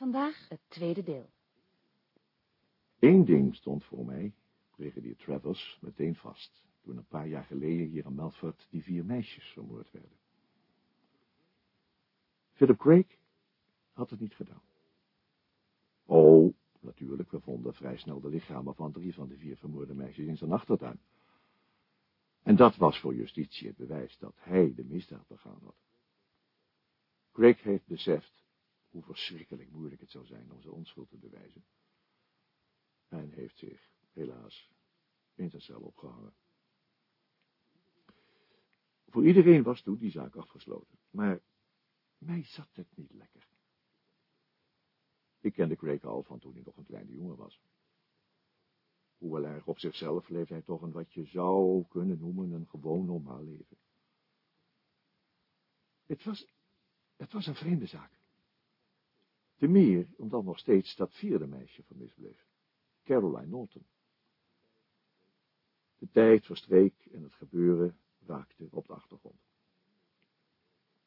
Vandaag het tweede deel. Eén ding stond voor mij, brigadier Travers, meteen vast, toen een paar jaar geleden hier in Melford die vier meisjes vermoord werden. Philip Craig had het niet gedaan. Oh, natuurlijk, we vonden vrij snel de lichamen van drie van de vier vermoorde meisjes in zijn achtertuin. En dat was voor justitie het bewijs dat hij de misdaad begaan had. Craig heeft beseft hoe verschrikkelijk moeilijk het zou zijn om zijn onschuld te bewijzen. En heeft zich, helaas, in zijn cel opgehangen. Voor iedereen was toen die zaak afgesloten, maar mij zat het niet lekker. Ik kende Craig al van toen hij nog een kleine jongen was. Hoewel erg op zichzelf leefde hij toch een wat je zou kunnen noemen een gewoon normaal leven. Het was, het was een vreemde zaak. Te meer omdat nog steeds dat vierde meisje vermist bleef, Caroline Norton. De tijd verstreek en het gebeuren raakte op de achtergrond.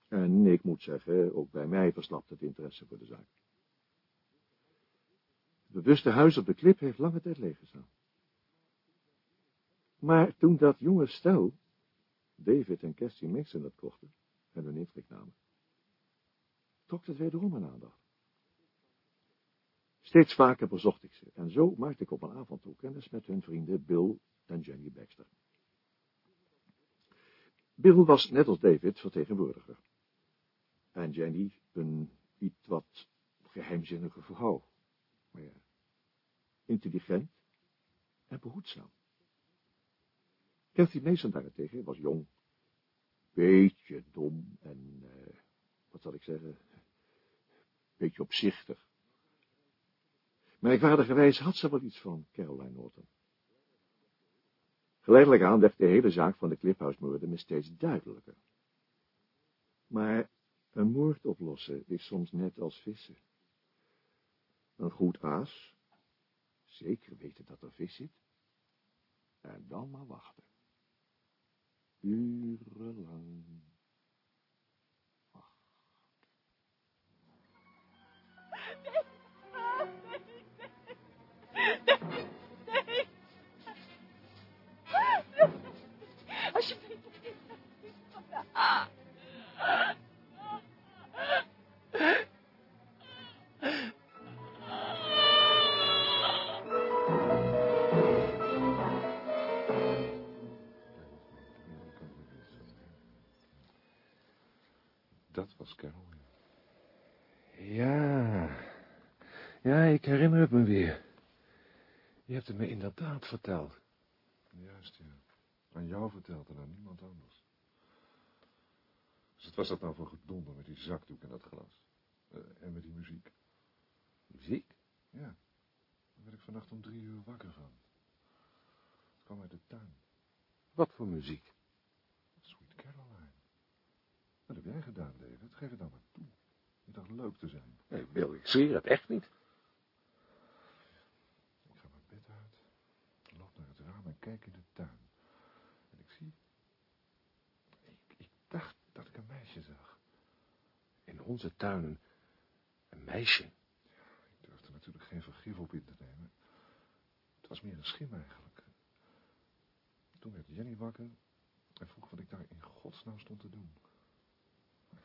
En ik moet zeggen, ook bij mij verslapte het interesse voor de zaak. Het bewuste huis op de klip heeft lange tijd leeg gestaan. Maar toen dat jonge stel, David en Cassie Mason het kochten en hun intrek namen, trok het wederom mijn aandacht. Steeds vaker bezocht ik ze, en zo maakte ik op een avond toe kennis met hun vrienden Bill en Jenny Baxter. Bill was net als David vertegenwoordiger, en Jenny een iets wat geheimzinnige vrouw, maar ja, intelligent en behoedzaam. Cathy Mason daarentegen was jong, beetje dom en, uh, wat zal ik zeggen, beetje opzichtig. Merkwaardigerwijs had ze wel iets van Caroline Norton. Geleidelijk aan werd de hele zaak van de Cliphouse-moorden me steeds duidelijker. Maar een moord oplossen is soms net als vissen. Een goed aas, zeker weten dat er vis zit, en dan maar wachten. Urenlang. Inderdaad verteld. Juist, ja. Aan jou verteld en aan niemand anders. Dus wat was dat nou voor gedonder met die zakdoek en dat glas? Eh, en met die muziek? Muziek? Ja. Daar werd ik vannacht om drie uur wakker van. Het kwam uit de tuin. Wat voor muziek? Sweet Caroline. Wat heb jij gedaan, David? Geef het dan maar toe. Je dacht leuk te zijn. Nee, Bill, ik zweer het echt niet. Ik ga mijn bed uit, loop naar het raam en kijk in de tuin. En ik zie... Ik, ik dacht dat ik een meisje zag. In onze tuin een, meisje. Ik durfde natuurlijk geen vergif op in te nemen. Het was meer een schim eigenlijk. Toen werd Jenny wakker en vroeg wat ik daar in godsnaam stond te doen.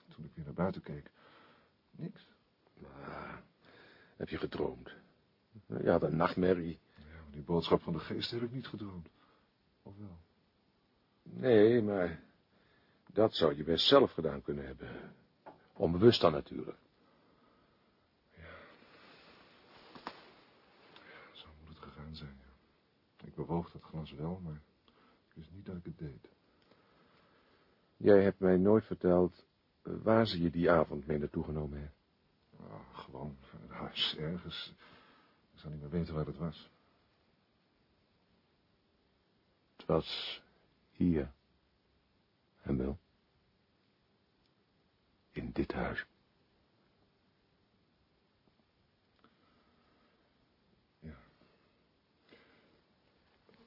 Toen ik weer naar buiten keek, niks. Ah, heb je gedroomd? Je had een nachtmerrie. Ja, maar die boodschap van de geest heb ik niet gedroomd. Of wel? Nee, maar dat zou je best zelf gedaan kunnen hebben. Onbewust dan natuurlijk. Zo moet het gegaan zijn, ja. Ik bewoog dat glas wel, maar ik wist niet dat ik het deed. Jij hebt mij nooit verteld eh, waar ze je die avond mee naartoe genomen heeft. Oh, gewoon van het huis, ergens. Ik zou niet meer weten waar het was. Het was hier. En wel? In dit huis. Ja.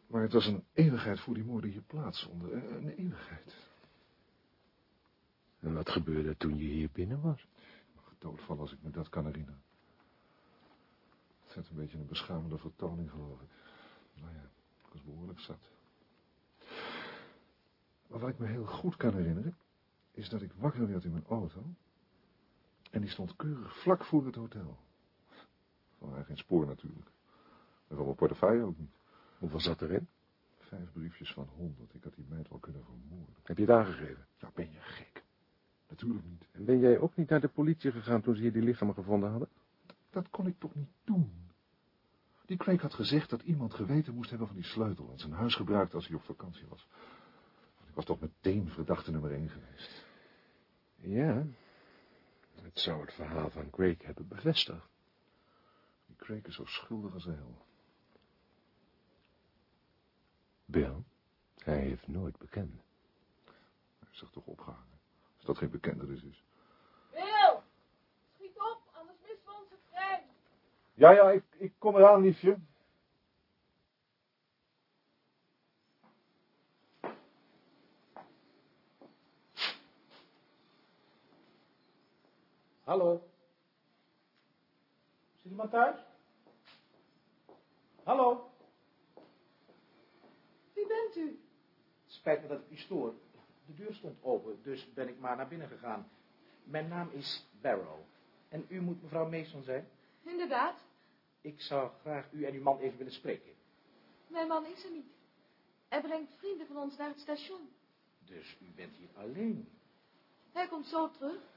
Maar het was een eeuwigheid voor die moorden hier plaatsvonden. Een een eeuwigheid. En wat gebeurde toen je hier binnen was? Ik mag doodvallen als ik me dat kan herinneren. beetje een beschamende vertoning, geloof ik. Nou ja, ik was behoorlijk zat. Maar wat ik me heel goed kan herinneren, is dat ik wakker werd in mijn auto. En die stond keurig vlak voor het hotel. Van haar geen spoor natuurlijk. En van mijn portefeuille ook niet. Hoeveel zat erin? Vijf briefjes van honderd. Ik had die meid wel kunnen vermoorden. Heb je het aangegeven? Ja, ben je gek? Natuurlijk niet. En ben jij ook niet naar de politie gegaan toen ze hier die lichamen gevonden hadden? Dat kon ik toch niet doen? Die Craig had gezegd dat iemand geweten moest hebben van die sleutel... en zijn huis gebruikte als hij op vakantie was. Ik was toch meteen verdachte nummer één geweest. Ja. Het zou het verhaal van Craig hebben bevestigd. Die Craig is zo schuldig als de hel. Bill, hij heeft nooit bekend. Hij is zich toch opgehangen. Als dat geen bekende dus is. Wil! Schiet op, anders missen we onze trein. Ja, ja, ik, ik kom eraan, liefje. Hallo. Er iemand thuis? Hallo. Wie bent u? Het spijt me dat ik u stoor. De deur stond open, dus ben ik maar naar binnen gegaan. Mijn naam is Barrow. En u moet mevrouw Mason zijn? Inderdaad, Ik zou graag u en uw man even willen spreken. mijn man is er niet. Hij brengt vrienden van ons naar het station. Dus u bent hier alleen. Hij komt zo terug.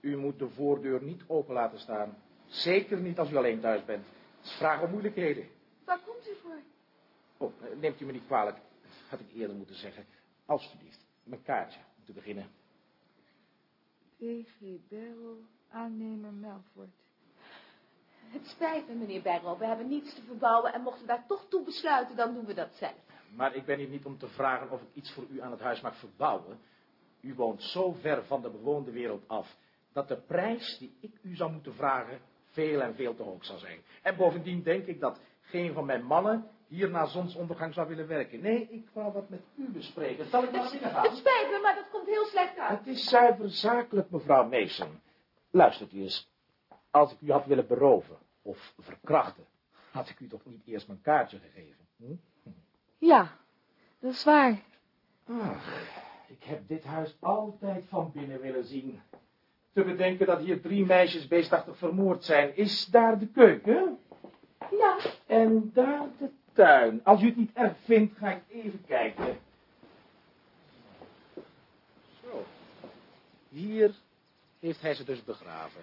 U moet de voordeur niet open laten staan. Zeker niet als u alleen thuis bent. Het is vraag om moeilijkheden. Waar komt u voor? Oh, eh, neemt u me niet kwalijk. Had ik eerder moeten zeggen. Alsjeblieft, mijn kaartje om te beginnen. P.G. Barrow, aannemer Melford. Het spijt me, meneer Barrow. We hebben niets te verbouwen en mochten we daar toch toe besluiten, dan doen we dat zelf. Maar ik ben hier niet om te vragen of ik iets voor u aan het huis mag verbouwen. U woont zo ver van de bewoonde wereld af, dat de prijs die ik u zou moeten vragen, veel en veel te hoog zou zijn. En bovendien denk ik dat geen van mijn mannen hier na zonsondergang zou willen werken. Nee, ik wou wat met u bespreken. Zal ik maar naar binnen Het gaan? spijt me, maar dat komt heel slecht uit. Het is zuiver zakelijk, mevrouw Mason. Luistert u eens. Als ik u had willen beroven of verkrachten, had ik u toch niet eerst mijn kaartje gegeven? Hm? Ja, dat is waar. Ach, ik heb dit huis altijd van binnen willen zien. Te bedenken dat hier drie meisjes beestachtig vermoord zijn. Is daar de keuken? Ja, En daar de tuin. Als u het niet erg vindt, ga ik even kijken. Zo. Hier heeft hij ze dus begraven.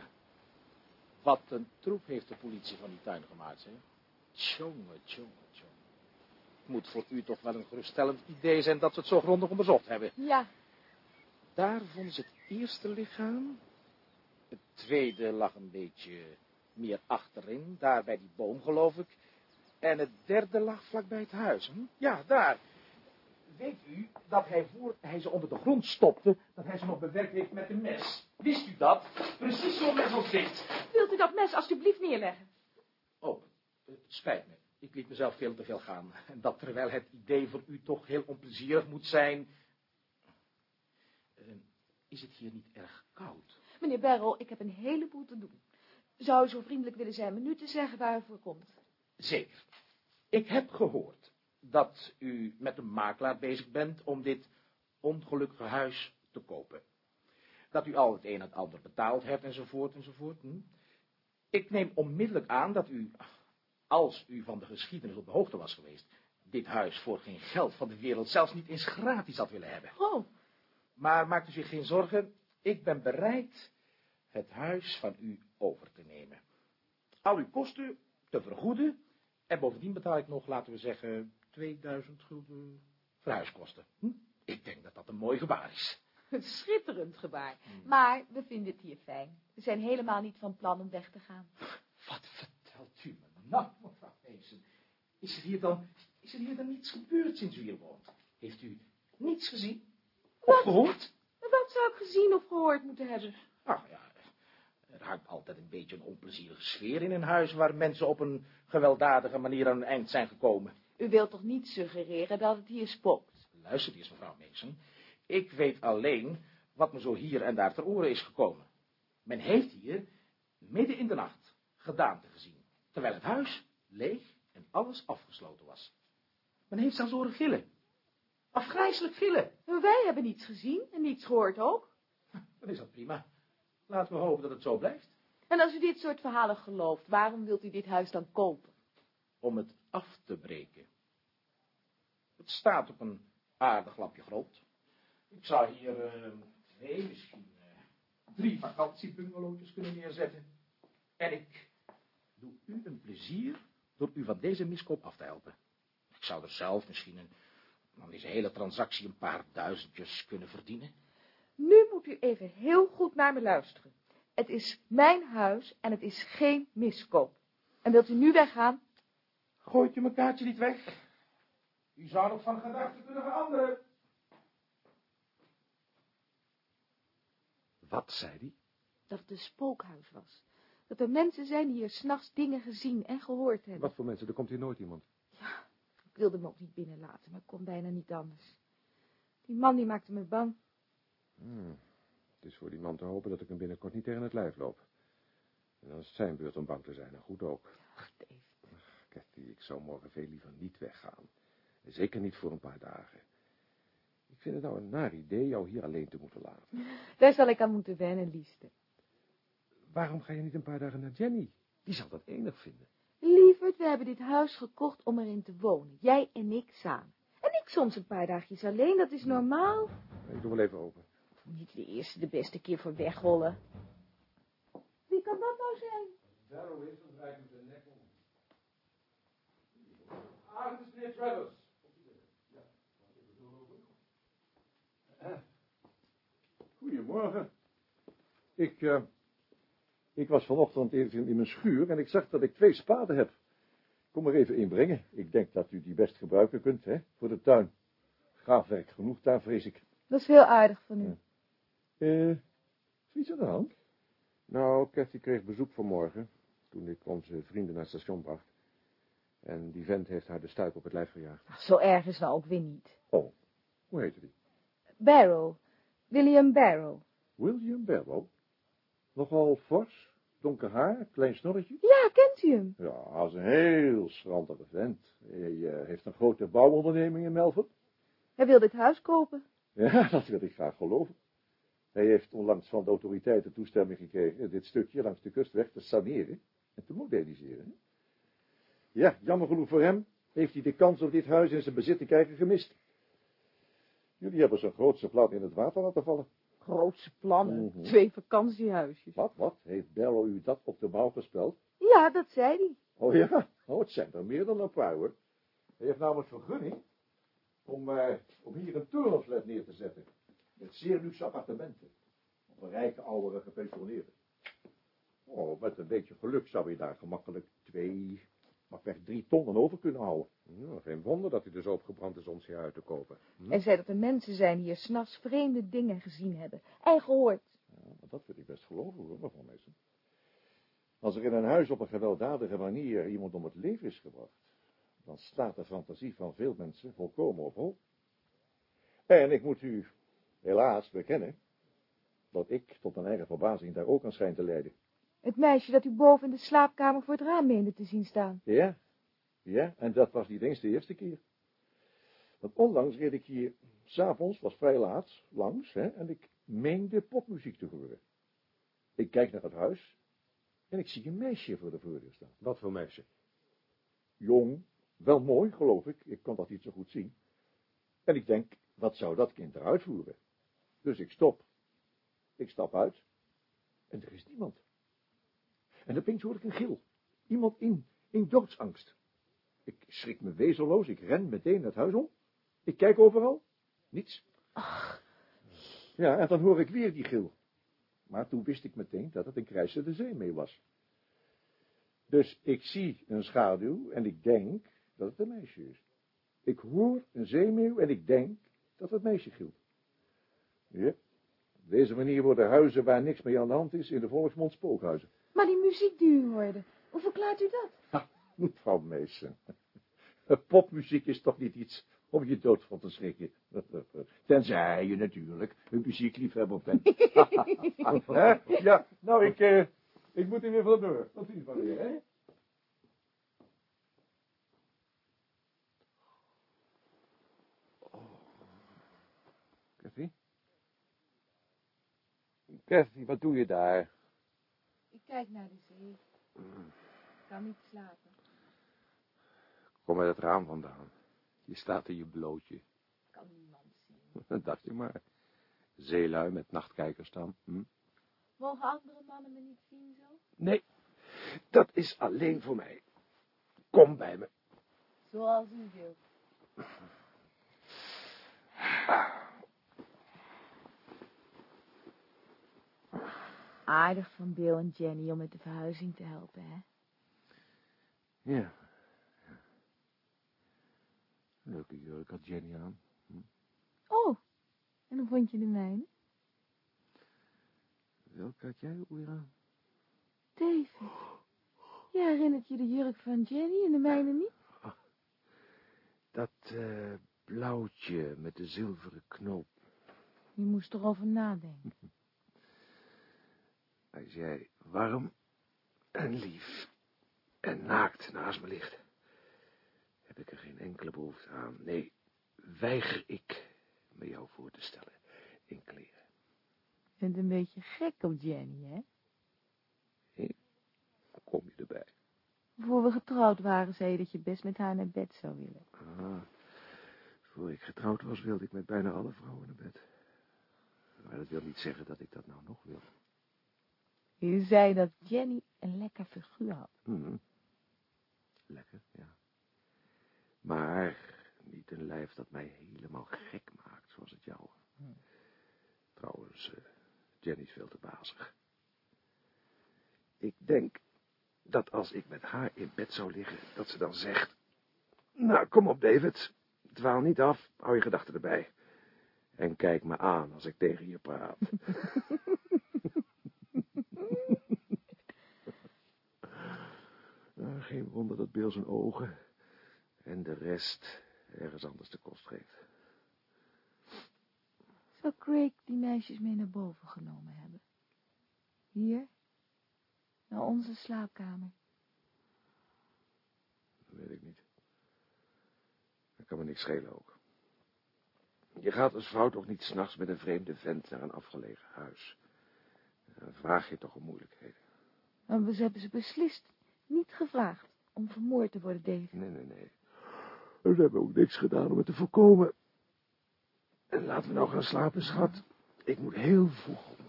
Wat een troep heeft de politie van die tuin gemaakt, hè? Tjonge, tjonge, tjonge. Het moet voor u toch wel een geruststellend idee zijn dat ze het zo grondig onderzocht hebben. ja. Daar vonden ze het eerste lichaam. Tweede lag een beetje meer achterin, daar bij die boom, geloof ik. En het derde lag vlakbij het huis. Hm? Ja, daar. Weet u dat hij voor hij ze onder de grond stopte, dat hij ze nog bewerkt heeft met een mes? Wist u dat? Precies zo'n mes als dit. Wilt u dat mes alstublieft neerleggen? Oh, het spijt me. Ik liet mezelf veel te veel gaan. En dat terwijl het idee voor u toch heel onplezierig moet zijn. Eh, is het hier niet erg koud? Meneer Barrow, ik heb een heleboel te doen. Zou u zo vriendelijk willen zijn me nu te zeggen waar u voor komt? Zeker. Ik heb gehoord dat u met een makelaar bezig bent om dit ongelukkige huis te kopen. Dat u al het een en het ander betaald hebt enzovoort enzovoort. Hm? Ik neem onmiddellijk aan dat u, als u van de geschiedenis op de hoogte was geweest, dit huis voor geen geld van de wereld zelfs niet eens gratis had willen hebben. Oh, Maar maakt u zich geen zorgen, ik ben bereid het huis van u over te nemen. Al uw kosten te vergoeden en bovendien betaal ik nog, laten we zeggen, 2000 gulden verhuiskosten. Hm? Ik denk dat dat een mooi gebaar is. een schitterend gebaar. Maar we vinden het hier fijn. We zijn helemaal niet van plan om weg te gaan. Wat vertelt u me nou, mevrouw Mason? Is er hier dan, is er hier dan niets gebeurd sinds u hier woont? Heeft u niets gezien? Of gehoord? Wat zou ik gezien of gehoord moeten hebben? Ach ja, er hangt altijd een beetje een onplezierige sfeer in een huis waar mensen op een gewelddadige manier aan een eind zijn gekomen. U wilt toch niet suggereren dat het hier spookt? Luister eens, mevrouw Mason. Ik weet alleen wat me zo hier en daar ter oren is gekomen. Men heeft hier, midden in de nacht, gedaante gezien, terwijl het huis leeg en alles afgesloten was. Men heeft zelfs horen gillen. Afgrijselijk gillen. Maar wij hebben niets gezien en niets gehoord ook. Dan is dat prima. Laten we hopen dat het zo blijft. En als u dit soort verhalen gelooft, waarom wilt u dit huis dan kopen? Om het af te breken. Het staat op een aardig lapje grond. Ik zou hier eh, twee, misschien eh, drie vakantiebungalowtjes kunnen neerzetten. En ik doe u een plezier door u van deze miskoop af te helpen. Ik zou er zelf misschien een, aan deze hele transactie een paar duizendjes kunnen verdienen. Nu moet u even heel goed naar me luisteren. Het is mijn huis en het is geen miskoop. En wilt u nu weggaan? Gooit u mijn kaartje niet weg? U zou nog van gedachten kunnen veranderen. Wat zei die? Dat het een spookhuis was. Dat er mensen zijn die hier s'nachts dingen gezien en gehoord hebben. Wat voor mensen? Er komt hier nooit iemand. Ik wilde me ook niet binnenlaten, maar kon bijna niet anders. Die man die maakte me bang. Hmm. Het is voor die man te hopen dat ik hem binnenkort niet tegen het lijf loop. En dan is het zijn beurt om bang te zijn, en goed ook. Ach, Dave. Cathy, ik zou morgen veel liever niet weggaan. Zeker niet voor een paar dagen. Ik vind het nou een naar idee jou hier alleen te moeten laten. Daar zal ik aan moeten wennen, liefste. Waarom ga je niet een paar dagen naar Jenny? Die zal dat enig vinden. Lieverd, we hebben dit huis gekocht om erin te wonen. Jij en ik samen. En ik soms een paar dagjes alleen, dat is normaal. Ik doe wel even open. Niet de eerste, de beste keer voor wegrollen. Wie kan dat nou zijn? Daarom is het draait met de nek om. Het is meneer Travers. Goedemorgen. Ik, eh, ik was vanochtend even in mijn schuur en ik zag dat ik twee spaden heb. Kom er even inbrengen. Ik denk dat u die best gebruiken kunt, hè, voor de tuin. Graafwerk genoeg daar, vrees ik. Dat is heel aardig van u. Eh, is er iets aan de hand? Nou, Cathy kreeg bezoek vanmorgen, toen ik onze vrienden naar het station bracht. En die vent heeft haar de stuip op het lijf gejaagd. Ach, zo erg is nou ook weer niet. Oh, hoe heette die? Barrow. William Barrow. William Barrow. Nogal fors, donker haar, klein snorretje. Ja, kent u hem? Ja, hij is een heel schrandige vent. Hij eh, heeft een grote bouwonderneming in Melfort. Hij wil dit huis kopen. Ja, dat wil ik graag geloven. Hij heeft onlangs van de autoriteiten toestemming gekregen dit stukje langs de kustweg te saneren en te moderniseren. Ja, jammer genoeg voor hem heeft hij de kans om dit huis in zijn bezit te krijgen gemist. Jullie hebben zijn grootste plan in het water laten vallen. Grootse plannen. Mhm. Twee vakantiehuisjes. Wat, wat? Heeft Barrow u dat op de bouw gespeld? Ja, dat zei hij. Oh ja, oh, het zijn er meer dan een paar hoor. Hij heeft namelijk vergunning om, eh, om hier een turnhoofdlet neer te zetten. Met zeer luxe appartementen. Voor rijke oudere gepensioneerden. Oh, met een beetje geluk zou je daar gemakkelijk twee, maar weg drie tonnen over kunnen houden. Nou, geen wonder dat hij dus opgebrand is om ze hier uit te kopen. Hm? En zei dat er mensen zijn die hier s'nachts vreemde dingen gezien hebben. En gehoord. Ja, dat wil ik best geloven hoor, mevrouw Meesen. Als er in een huis op een gewelddadige manier iemand om het leven is gebracht, dan staat de fantasie van veel mensen volkomen op hol. En ik moet u helaas bekennen dat ik tot mijn eigen verbazing daar ook aan schijn te lijden. Het meisje dat u boven in de slaapkamer voor het raam meende te zien staan. Ja, ja, en dat was niet eens de eerste keer. Want onlangs reed ik hier, s'avonds, was vrij laat, langs, hè, en ik meende popmuziek te horen. Ik kijk naar het huis en ik zie een meisje voor de voordeur staan. Wat voor meisje? Jong, wel mooi, geloof ik, ik kon dat niet zo goed zien. En ik denk, wat zou dat kind eruit voeren? Dus ik stop. Ik stap uit en er is niemand. En opeens hoor ik een gil. Iemand in, in doodsangst. Ik schrik me wezenloos, ik ren meteen het huis om. Ik kijk overal. Niets. Ja, en dan hoor ik weer die gil. Maar toen wist ik meteen dat het een krijser de zee mee was. Dus ik zie een schaduw en ik denk dat het een meisje is. Ik hoor een zeemeeuw en ik denk dat het meisje gilt. Ja, op deze manier worden huizen waar niks mee aan de hand is in de volksmond spookhuizen. Maar die muziek die u hoe verklaart u dat? Nou, ha, mevrouw Meesen, popmuziek is toch niet iets om je dood van te schrikken. Tenzij je natuurlijk een muziekliefhebber bent. ja, nou, ik, eh, ik moet hier weer vandoor. Tot ziens maar hè? Wat doe je daar? Kijk naar de zee. Ik kan niet slapen. Kom uit het raam vandaan. Je staat in je blootje. Kan niemand zien. Dacht je maar. Zeelui met nachtkijkers dan. Hm? Mogen andere mannen me niet zien zo? Nee, dat is alleen voor mij. Kom bij me. Zoals u wilt. Aardig van Bill en Jenny om met de verhuizing te helpen, hè? Ja. ja. Leuke jurk had Jenny aan. Oh, en hoe vond je de mijne? Welke had jij ook weer aan? David. Je herinnert je de jurk van Jenny en de mijne niet? Dat eh, blauwtje met de zilveren knoop. Je moest erover nadenken. Als jij warm en lief en naakt naast me ligt, heb ik er geen enkele behoefte aan. Nee, weiger ik me jou voor te stellen in kleren. Je bent een beetje gek op Jenny, hè? Kom je erbij? Voor we getrouwd waren, zei je dat je best met haar naar bed zou willen. Ah, voor ik getrouwd was, wilde ik met bijna alle vrouwen naar bed. Maar dat wil niet zeggen dat ik dat nou nog wil. Je zei dat Jenny een lekker figuur had. Mhm. Lekker, ja. Maar niet een lijf dat mij helemaal gek maakt, zoals het jouwe. Trouwens, eh, Jenny is veel te bazig. Ik denk dat als ik met haar in bed zou liggen, dat ze dan zegt... Nou, kom op, David. Dwaal niet af, hou je gedachten erbij. En kijk me aan als ik tegen je praat. Ah, geen wonder dat Bill zijn ogen en de rest ergens anders de kost geeft. Zou Craig die meisjes mee naar boven genomen hebben? Hier? Naar onze slaapkamer. Dat weet ik niet. Dat kan me niks schelen ook. Je gaat als vrouw toch niet s'nachts met een vreemde vent naar een afgelegen huis. Dan vraag je toch om moeilijkheden. Maar we hebben ze beslist niet gevraagd om vermoord te worden, David. Nee, nee, nee. We hebben ook niks gedaan om het te voorkomen. En laten we nou gaan slapen, schat. Ik moet heel vroeg op.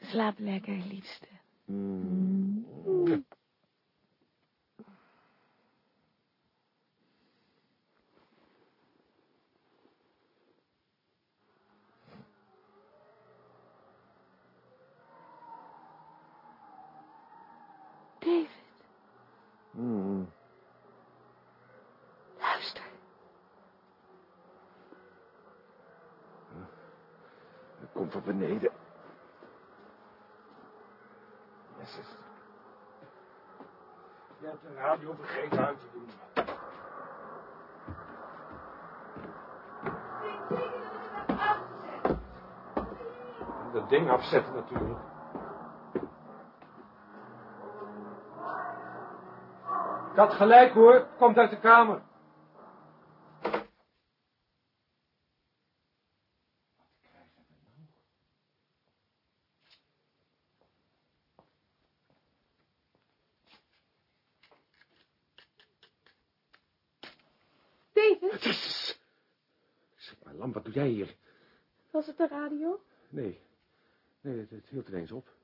Slaap lekker, liefste. Mm. David, Mm. luister. Kom van beneden. Jezus. Je hebt de radio vergeten uit te doen. Dat ding afzetten natuurlijk. Ik had gelijk hoor, komt uit de kamer. David, Jezus. Zeg maar, lamp, wat doe jij hier? was het de radio? Nee, nee, het, het hield ineens op.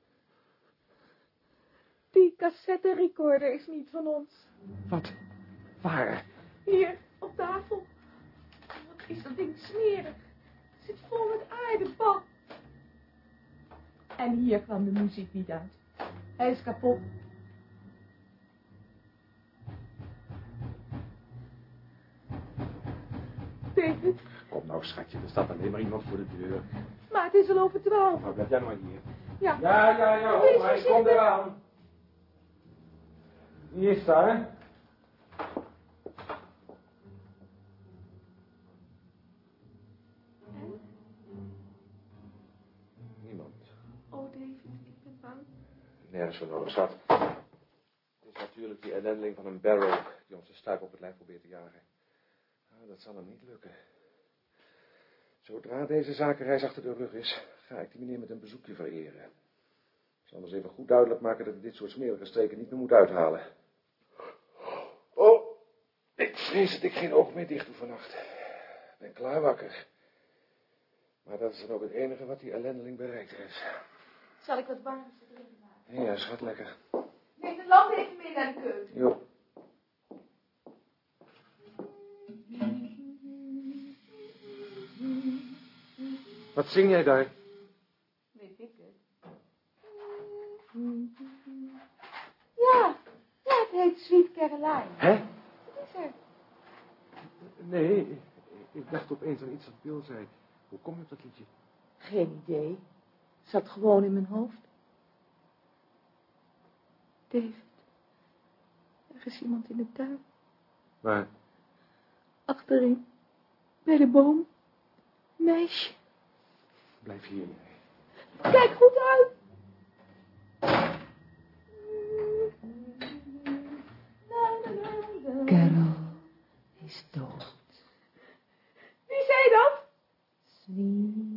Die cassette recorder is niet van ons. Wat? Waar? Hier, op tafel. Wat is dat ding smerig. Het zit vol met aardebal. En hier kwam de muziek niet uit. Hij is kapot. David, Kom nou, schatje, er staat alleen maar iemand voor de deur. maar het is al over twaalf. Nou, blijf jij maar hier. Ja, Ja, ja, ja, Wees maar ik kom eraan. Wie is daar? Niemand. Oh, David, ik ben bang. Nergens voor nodig, schat. Het is natuurlijk die ellendeling van een barrel die ons de stuip op het lijf probeert te jagen. Ah, dat zal hem niet lukken. Zodra deze zakenreis achter de rug is, ga ik die meneer met een bezoekje vereren. Ik zal eens even goed duidelijk maken dat ik dit soort smerige streken niet meer moet uithalen. Oh, ik vrees dat ik geen oog meer dicht doe vannacht. Ik ben klaar wakker. Maar dat is dan ook het enige wat die ellendeling bereikt heeft. Zal ik wat warms drinken maken? Ja, schat, lekker. Neem de lamp even mee naar de keuken. Jo. Wat zing jij daar? Weet ik het. Ja, ja, het heet Sweet Caroline. Hè? Wat is er? Nee, ik, dacht opeens aan iets wat Bill zei. Hoe kom je op dat liedje? Geen idee. Zat gewoon in mijn hoofd. David. Er is iemand in de tuin. Waar? Achterin. Bij de boom. Meisje. Blijf hier. Kijk goed uit. Carol is dood. Wie zei dat? Sweet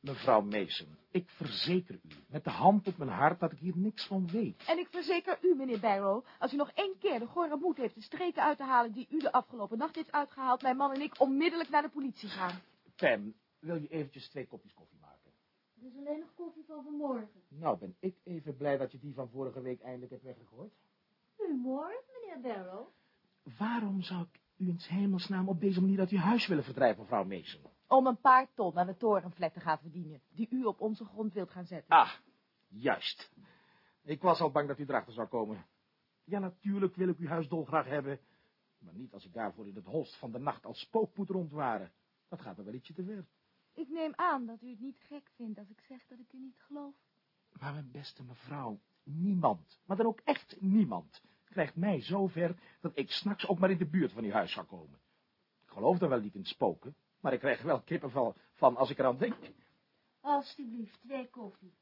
Mevrouw Mason, ik verzeker u, met de hand op mijn hart, dat ik hier niks van weet. En ik verzeker u, meneer Barrow, als u nog één keer de gore moed heeft de streken uit te halen die u de afgelopen nacht heeft uitgehaald, mijn man en ik onmiddellijk naar de politie gaan. Pam, wil je eventjes twee kopjes koffie maken? Het is alleen nog koffie van vanmorgen. Nou, ben ik even blij dat je die van vorige week eindelijk hebt weggegooid. Humor, meneer Barrow? Waarom zou ik u in 's hemelsnaam op deze manier uit uw huis willen verdrijven, mevrouw Mason? Om een paar ton aan de torenflat te gaan verdienen, die u op onze grond wilt gaan zetten. Ah, juist. Ik was al bang dat u erachter zou komen. Ja, natuurlijk wil ik uw huis dolgraag hebben, maar niet als ik daarvoor in het holst van de nacht als spook moet rondwaren. Dat gaat er wel ietsje te ver. Ik neem aan dat u het niet gek vindt als ik zeg dat ik u niet geloof. Maar mijn beste mevrouw, niemand, maar dan ook echt niemand, krijgt mij zo ver dat ik s'nachts ook maar in de buurt van uw huis zou komen. Ik geloof dan wel niet in spoken, maar ik krijg wel kippenvel van als ik eraan denk. Alsjeblieft, twee koffie.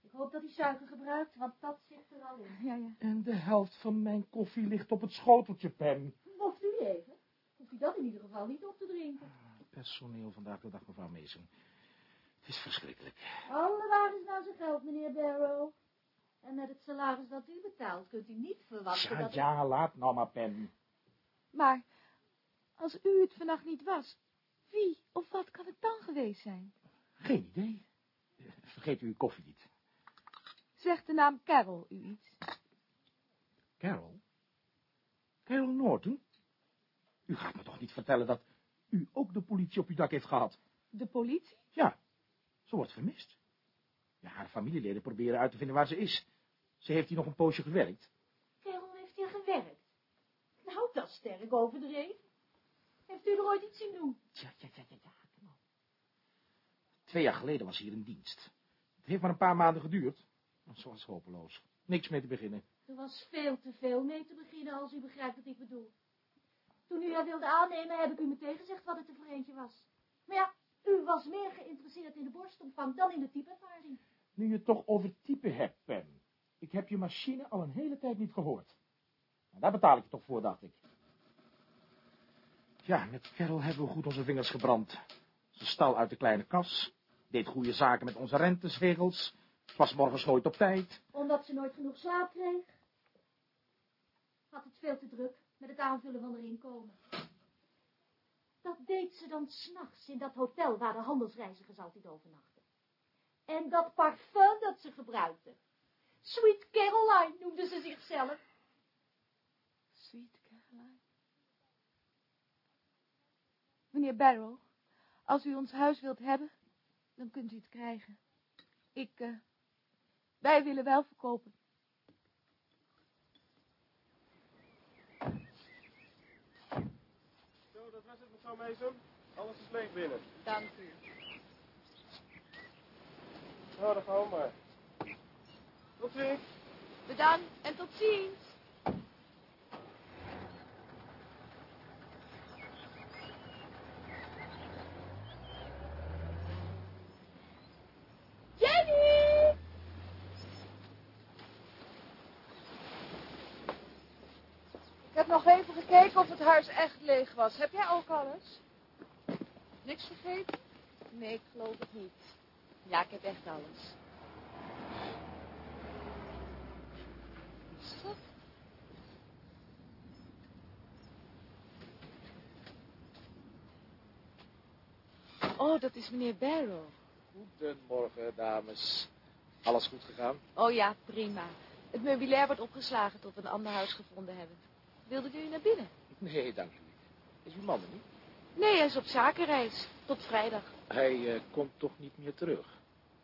Ik hoop dat u suiker gebruikt, want dat zit er al in. Ja, ja. En de helft van mijn koffie ligt op het schoteltje, Pam. Mocht u even, hoeft u dat in ieder geval niet op te drinken. Personeel vandaag de dag, mevrouw Mason. Het is verschrikkelijk. Alle waar is nou zijn geld, meneer Barrow. En met het salaris dat u betaalt, kunt u niet verwachten Ja, dat... ja, laat nou maar, Pam. Maar als u het vannacht niet was, wie of wat kan het dan geweest zijn? Geen idee. Vergeet u uw koffie niet. Zegt de naam Carol u iets? Carol? Carol Norton? U gaat me toch niet vertellen dat u ook de politie op uw dak heeft gehad? De politie? Ja, ze wordt vermist. Ja, haar familieleden proberen uit te vinden waar ze is. Ze heeft hier nog een poosje gewerkt. Carol heeft hier gewerkt. Nou, dat sterk overdreven. Heeft u er ooit iets zien doen? Tja, ja, ja, ja, ja. kom op. Twee jaar geleden was hier in dienst. Het heeft maar een paar maanden geduurd. Ze was hopeloos. Niks mee te beginnen. Er was veel te veel mee te beginnen, als u begrijpt wat ik bedoel. Toen u haar wilde aannemen, heb ik u meteen gezegd wat het er voor eentje was. Maar ja, u was meer geïnteresseerd in de borstomvang dan in de typeervaring. Nu je het toch over type hebt, Pam. Ik heb je machine al een hele tijd niet gehoord. Nou, daar betaal ik je toch voor, dacht ik. Ja, met Carol hebben we goed onze vingers gebrand. Ze stal uit de kleine kas, deed goede zaken met onze rentezegels, was morgens nooit op tijd. Omdat ze nooit genoeg slaap kreeg. Had het veel te druk met het aanvullen van haar inkomen. Dat deed ze dan s'nachts in dat hotel waar de handelsreizigers altijd overnachten. En dat parfum dat ze gebruikte. Sweet Caroline noemde ze zichzelf. Sweet Caroline. Meneer Barrow, als u ons huis wilt hebben, dan kunt u het krijgen. Ik, eh, wij willen wel verkopen. Zo, dat was het mevrouw Mason. Alles is leeg binnen. Dank u. Nou, dan gaan we maar. Tot ziens. Bedankt en tot ziens. nog even gekeken of het huis echt leeg was. Heb jij ook alles? Niks vergeten? Nee, ik geloof het niet. Ja, ik heb echt alles. Oh, dat is meneer Barrow. Goedemorgen, dames. Alles goed gegaan? Oh ja, prima. Het meubilair wordt opgeslagen tot we een ander huis gevonden hebben. Wilde u naar binnen? Nee, dank u. Is uw man er niet? Nee, hij is op zakenreis. Tot vrijdag. Hij eh, komt toch niet meer terug?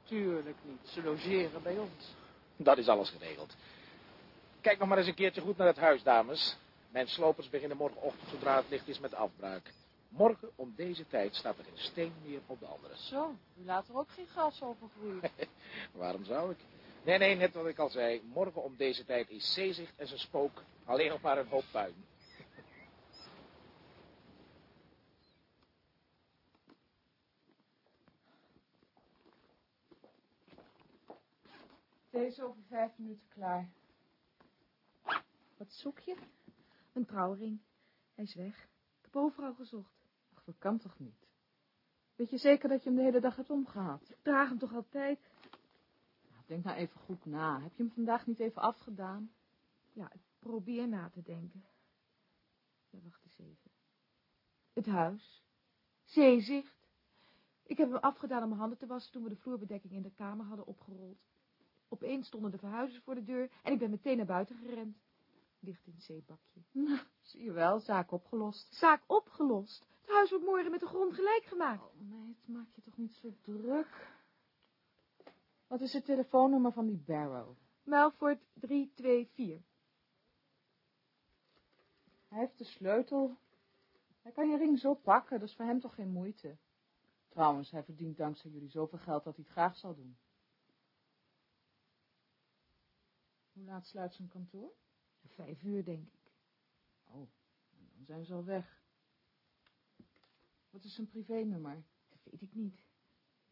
Tuurlijk niet. Ze logeren bij ons. Dat is alles geregeld. Kijk nog maar eens een keertje goed naar het huis, dames. Mijn slopers beginnen morgenochtend zodra het licht is met afbraak. Morgen om deze tijd staat er geen steen meer op de andere. Zo, u laat er ook geen gras over groeien. Waarom zou ik? Nee, nee, net wat ik al zei. Morgen om deze tijd is zeezicht en zijn spook alleen nog maar een hoop puin. Is over vijf minuten klaar. Wat zoek je? Een trouwring. Hij is weg. Ik heb overal gezocht. Ach, dat kan toch niet? Weet je zeker dat je hem de hele dag hebt omgehaald? Ik draag hem toch altijd? Nou, denk nou even goed na. Heb je hem vandaag niet even afgedaan? Ja, ik probeer na te denken. Ja, wacht eens even. Het huis. Zeezicht. Ik heb hem afgedaan om mijn handen te wassen toen we de vloerbedekking in de kamer hadden opgerold. Opeens stonden de verhuizers voor de deur en ik ben meteen naar buiten gerend. Ligt in het zeebakje. Nou, zie je wel, zaak opgelost. Zaak opgelost. Het huis wordt morgen met de grond gelijk gemaakt. Oh, meid, maak je toch niet zo druk. Wat is het telefoonnummer van die Barrow? Melford 324. Hij heeft de sleutel. Hij kan je ring zo pakken, dat is voor hem toch geen moeite. Trouwens, hij verdient dankzij jullie zoveel geld dat hij het graag zal doen. Hoe laat sluit zijn kantoor? Vijf uur, denk ik. Oh, dan zijn ze al weg. Wat is zijn privénummer? Dat weet ik niet.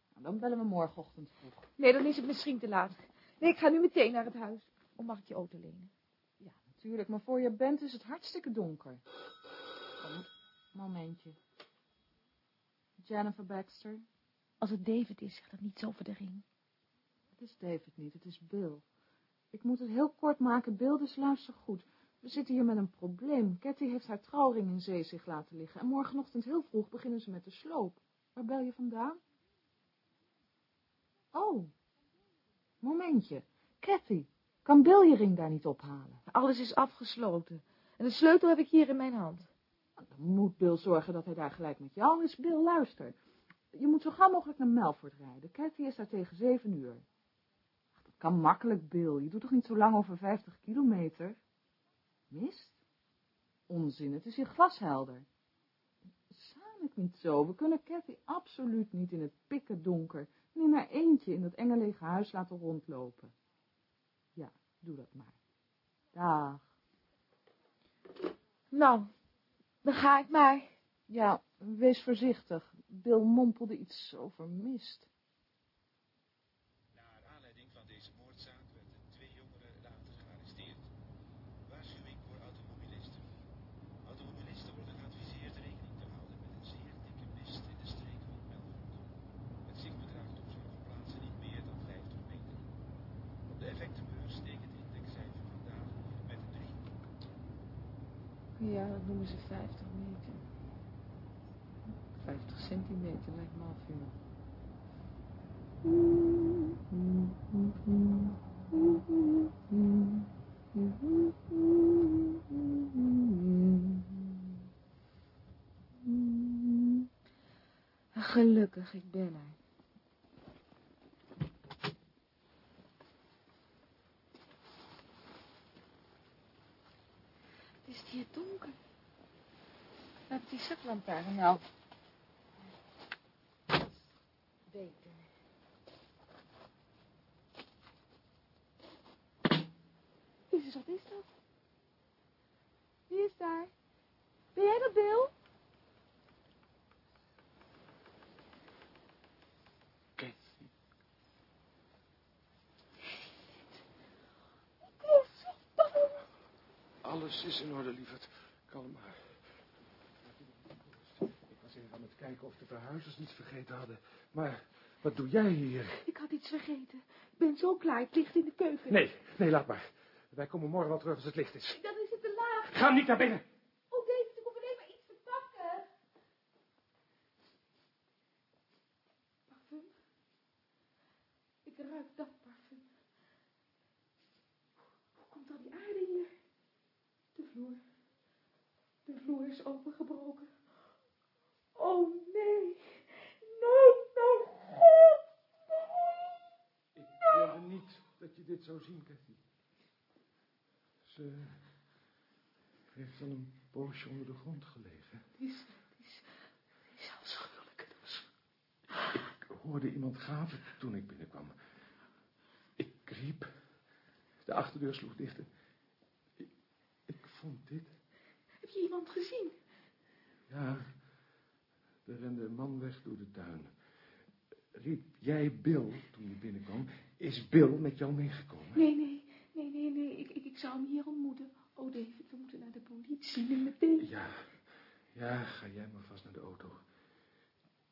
Nou, dan bellen we morgenochtend vroeg. Nee, dan is het misschien te laat. Nee, ik ga nu meteen naar het huis. Of mag ik je auto lenen? Ja, natuurlijk, maar voor je bent is het hartstikke donker. Momentje. Jennifer Baxter? Als het David is, zeg dat niet zo voor de ring. Het is David niet, het is Bill. Ik moet het heel kort maken, Bill, dus luister goed. We zitten hier met een probleem. Cathy heeft haar trouwring in zee zich laten liggen. En morgenochtend heel vroeg beginnen ze met de sloop. Waar bel je vandaan? Oh, momentje. Cathy, kan Bill je ring daar niet ophalen? Alles is afgesloten. En de sleutel heb ik hier in mijn hand. Dan moet Bill zorgen dat hij daar gelijk met jou is. Bill, luister. Je moet zo gauw mogelijk naar Melford rijden. Cathy is daar tegen zeven uur. Ach, dat kan makkelijk, Bill. Je doet toch niet zo lang over vijftig kilometer? Mist? Onzin, het is hier glashelder. Zanik niet zo. We kunnen Cathy absoluut niet in het pikken donker en in haar eentje in dat enge lege huis laten rondlopen. Doe dat maar. Dag. Nou, dan ga ik maar. Ja, wees voorzichtig. Bill mompelde iets over mist. Naar aanleiding van deze moordzaak werden twee jongeren later gearresteerd. Waarschuwing voor automobilisten. Automobilisten worden geadviseerd rekening te houden met een zeer dikke mist in de streek van Melfort. Het zicht bedraagt op sommige plaatsen niet meer dan 50 meter. Op de effectenbeurs steekt het indexcijfer vandaag met een 3. Ja, dat noemen ze 50 meter. 50 centimeter lijkt me al veel. Gelukkig, ik ben er. Het is hier donker. Heb die zaklantaarn nou? Beter. Jezus, wat is dat? Wie is daar? Ben jij dat, Bill? Alles is in orde, lieverd. Kalm maar. Ik was even aan het kijken of de verhuizers niets vergeten hadden. Maar wat doe jij hier? Ik had iets vergeten. Ik ben zo klaar, het ligt in de keuken. Nee, nee, laat maar. Wij komen morgen wel terug als het licht is. Dan is het te laat. Ga niet naar binnen. Oh, David, ik hoef alleen maar iets te pakken. Parfum. Ik ruik dat parfum. Hoe komt al die aarde hier? De vloer. De vloer is opengebroken. Oh, nee. Nee, mijn God. Nee. Ik wilde niet dat je dit zou zien, Cathy. Ze heeft al een poosje onder de grond gelegen. Het is, het is, is Ik hoorde iemand graven toen ik binnenkwam. Ik riep. De achterdeur sloeg dicht. ik vond dit. Heb je iemand gezien? Ja, er rende een man weg door de tuin. Riep jij Bill toen je binnenkwam? Is Bill met jou meegekomen? Nee, nee, nee, nee, nee. Ik, ik, ik zou hem hier ontmoeten. Oh, David, we moeten naar de politie. Nu meteen. Ja, ja, ga jij maar vast naar de auto.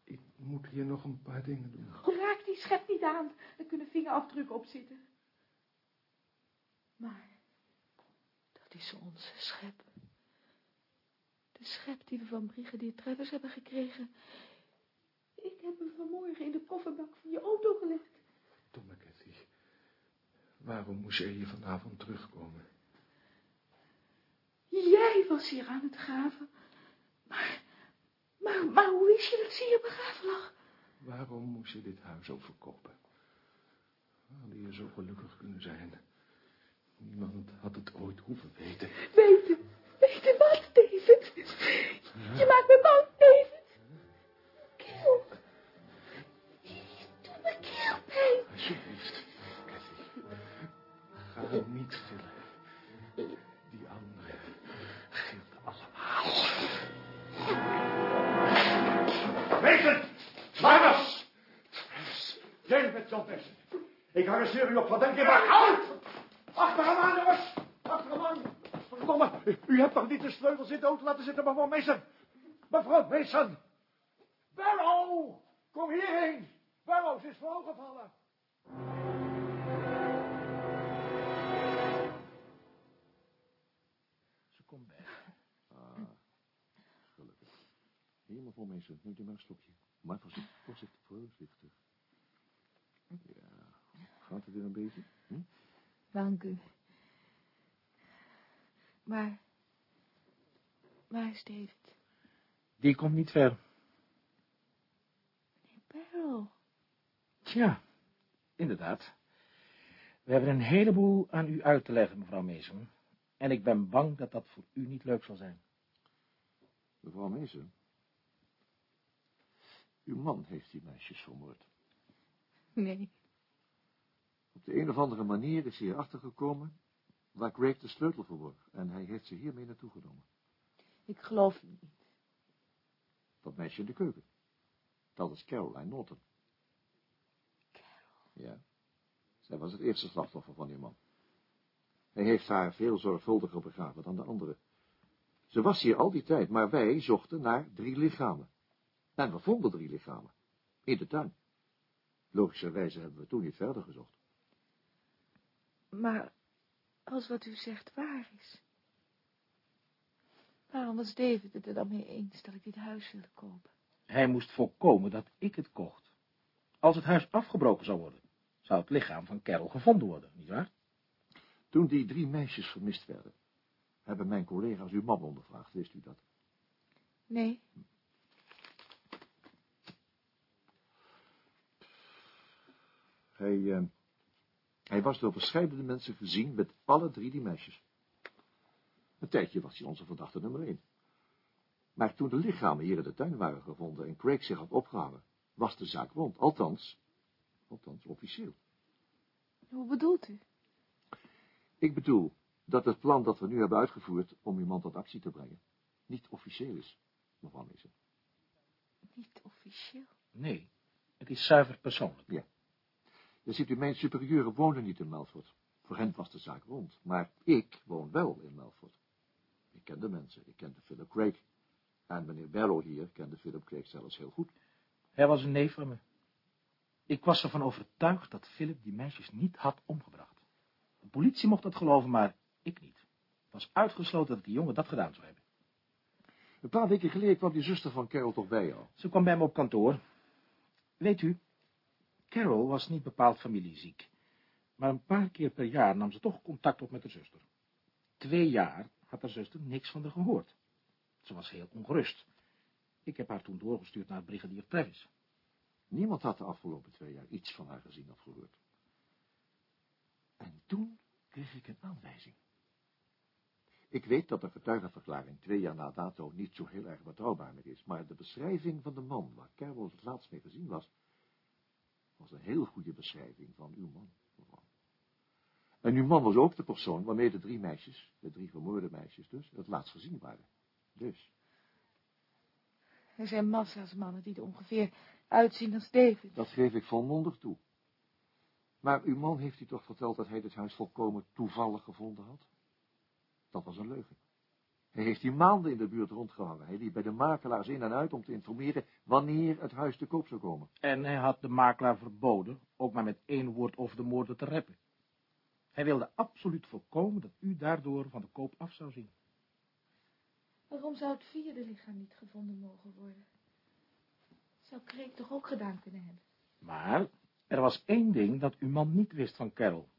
Ik moet hier nog een paar dingen doen. Oh, raak die schep niet aan. Er kunnen vingerafdrukken op zitten. Maar, dat is onze schep. De schep die we van brigadier Travers hebben gekregen. Ik heb hem vanmorgen in de kofferbak van je auto gelegd. Domme Cathy. Waarom moest jij hier vanavond terugkomen? Jij was hier aan het graven. Maar, maar, maar hoe wist je dat ze hier begraven lag? Waarom moest je dit huis ook verkopen? We hadden hier zo gelukkig kunnen zijn. Niemand had het ooit hoeven weten. Weten, weten wat, David? Je maakt me bang, David. Niet gillen. Die andere gilt allemaal. Mason! Magnus! Jij met John. Ik arresteer u op verdenking maar uit! Achter hem aan, jongens! Achter hem aan! Verdomme, u hebt toch niet de sleutels in de auto laten zitten, mevrouw Mason? Mevrouw Mason! Barrow! Kom hierheen! Barrow, ze is voorgevallen. Komt weg. Ah, gelukkig. Hier, mevrouw Mason, neemt u maar een stokje. Maar voorzichtig, voorzichtig, voorzichtig. Ja, gaat het weer een beetje? Hm? Dank u. Maar, waar is David? Die komt niet ver. Barrel. Tja, inderdaad. We hebben een heleboel aan u uit te leggen, mevrouw Mason. En ik ben bang dat dat voor u niet leuk zal zijn. Mevrouw Mason? Uw man heeft die meisjes vermoord. Nee. Op de een of andere manier is hij erachter gekomen waar Craig de sleutel verborg. En hij heeft ze hiermee naartoe genomen. Ik geloof het niet. Dat meisje in de keuken. Dat is Caroline Norton. Carol? Ja. Zij was het eerste slachtoffer van die man. Hij heeft haar veel zorgvuldiger begraven dan de andere. Ze was hier al die tijd, maar wij zochten naar drie lichamen. En we vonden drie lichamen. In de tuin. Logischerwijze hebben we toen niet verder gezocht. Maar als wat u zegt waar is. Waarom was David het er dan mee eens dat ik dit huis wilde kopen? Hij moest voorkomen dat ik het kocht. Als het huis afgebroken zou worden, zou het lichaam van Carol gevonden worden, nietwaar? Toen die drie meisjes vermist werden, hebben mijn collega's uw man ondervraagd, wist u dat? Nee. Hij, eh, hij was door verschillende mensen gezien met alle drie die meisjes. Een tijdje was hij onze verdachte nummer één. Maar toen de lichamen hier in de tuin waren gevonden en Craig zich had opgehangen, was de zaak rond. Althans, althans officieel. Hoe bedoelt u? Ik bedoel dat het plan dat we nu hebben uitgevoerd om iemand tot actie te brengen, niet officieel is, mevrouw Mason. Niet officieel. Nee, het is zuiver persoonlijk. Ja. Je ziet u, mijn superieuren wonen niet in Melfort. Voor hen was de zaak rond, maar ik woon wel in Melfort. Ik kende mensen. Ik kende Philip Craig. En meneer Barrow hier kende Philip Craig zelfs heel goed. Hij was een neef van me. Ik was ervan overtuigd dat Philip die meisjes niet had omgebracht. De politie mocht dat geloven, maar ik niet. Het was uitgesloten dat die jongen dat gedaan zou hebben. Een paar weken geleden kwam die zuster van Carol toch bij jou. Ze kwam bij me op kantoor. Weet u, Carol was niet bepaald familieziek. Maar een paar keer per jaar nam ze toch contact op met haar zuster. Twee jaar had haar zuster niks van haar gehoord. Ze was heel ongerust. Ik heb haar toen doorgestuurd naar brigadier Travis. Niemand had de afgelopen twee jaar iets van haar gezien of gehoord. En toen kreeg ik een aanwijzing. Ik weet dat de getuigenverklaring twee jaar na dato niet zo heel erg betrouwbaar meer is, maar de beschrijving van de man waar Carol het laatst mee gezien was, was een heel goede beschrijving van uw man, mevrouw. En uw man was ook de persoon waarmee de drie meisjes, de drie vermoorde meisjes dus, het laatst gezien waren. Dus, Er zijn massa's mannen die er ongeveer uitzien als David. dat geef ik volmondig toe. Maar uw man heeft u toch verteld dat hij dit huis volkomen toevallig gevonden had? Dat was een leugen. Hij heeft hier maanden in de buurt rondgehangen. Hij liep bij de makelaars in en uit om te informeren wanneer het huis te koop zou komen. En hij had de makelaar verboden ook maar met één woord over de moorden te reppen. Hij wilde absoluut voorkomen dat u daardoor van de koop af zou zien. Waarom zou het vierde lichaam niet gevonden mogen worden? Zou Craig toch ook gedaan kunnen hebben? Maar er was één ding dat uw man niet wist van Carol.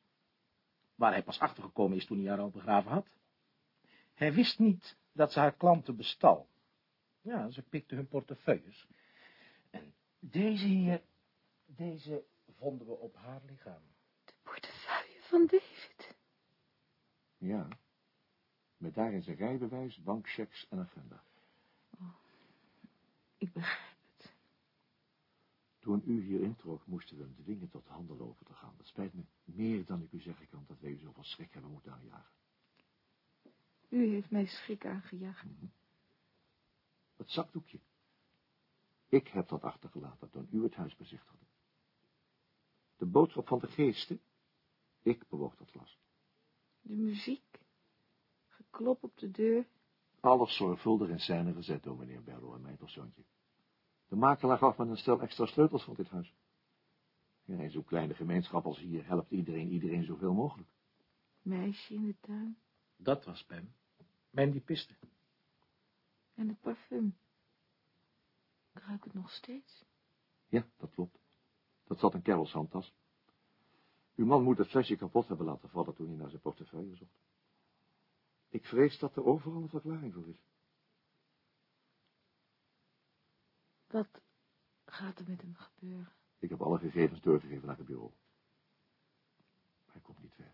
Waar hij pas achtergekomen is toen hij haar al begraven had. Hij wist niet dat ze haar klanten bestal. Ja, ze pikte hun portefeuilles. En deze hier, deze vonden we op haar lichaam. De portefeuille van David. Ja, met daarin zijn rijbewijs, bankchecks en agenda. Ik begrijp. Toen u hier introk, moesten we hem dwingen tot handel over te gaan. Het spijt me meer dan ik u zeggen kan dat wij u zoveel schrik hebben moeten aanjagen. U heeft mij schrik aangejaagd. Het zakdoekje. Ik heb dat achtergelaten toen u het huis bezichtigde. De boodschap van de geesten. Ik bewoog dat glas. De muziek. Geklop op de deur. Alles zorgvuldig in scène gezet door meneer Barrow en mijn persoontje. De makelaar gaf me een stel extra sleutels van dit huis. In zo'n kleine gemeenschap als hier helpt iedereen iedereen zoveel mogelijk. Meisje in de tuin. Dat was Pam. Mandy Piste. En het parfum. Ik ruik het nog steeds. Ja, dat klopt. Dat zat in Carol's handtas. Uw man moet het flesje kapot hebben laten vallen toen hij naar zijn portefeuille zocht. Ik vrees dat er overal een verklaring voor is. Wat gaat er met hem gebeuren? Ik heb alle gegevens doorgegeven naar het bureau. Hij komt niet ver.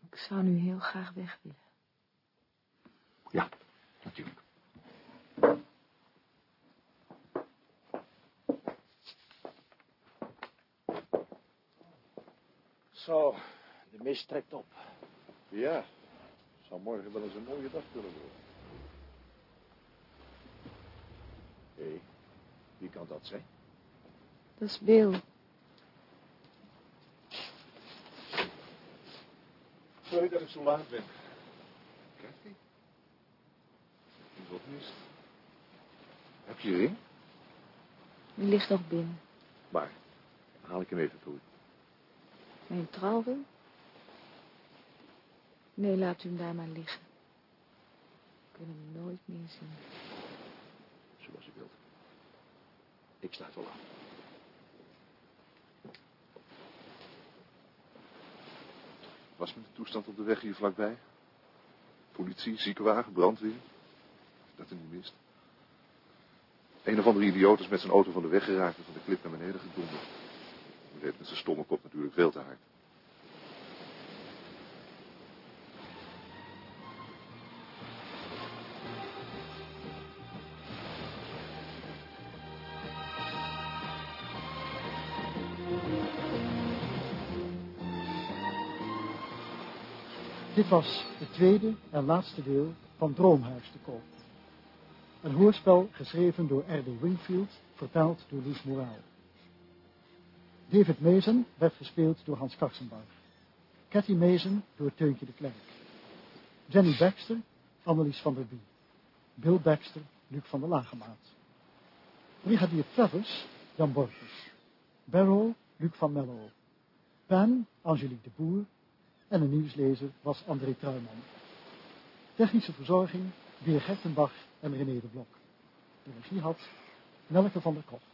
Ik zou nu heel graag weg willen. Ja, natuurlijk. Zo, de mist trekt op. Ja, zou morgen wel eens een mooie dag kunnen worden. Hé, wie kan dat zijn? Dat is Bill. Sorry dat ik zo laat ben. Kathy? Is wat mis? Heb je ring? Die ligt nog binnen. Waar? Haal ik hem even u. Mijn trouwring? Nee, laat u hem daar maar liggen. We kunnen hem nooit meer zien. Zoals u wilt. Ik sluit wel af. Was met de toestand op de weg hier vlakbij? Politie, ziekenwagen, brandweer? Dat er niet mist. Een of andere idioot is met zijn auto van de weg geraakt en van de klip naar beneden gedonderd. Hij reed met zijn stomme kop natuurlijk veel te hard. Was het tweede en laatste deel van Droomhuis te koop. Een hoorspel geschreven door R.D. Wingfield, vertaald door Loes Moraal. David Mason werd gespeeld door Hans Karsenbach. Cathy Mason door Teuntje de Klerk. Jenny Baxter Annelies van der Bie. Bill Baxter, Luc van der Lagemaat. Brigadier Travers, Jan Borges. Barrow, Luc van Mello. Pan, Angelique de Boer. En de nieuwslezer was André Truiman. Technische verzorging, Beer Gertenbach en René de Blok. De regie had Nelke van der Koch.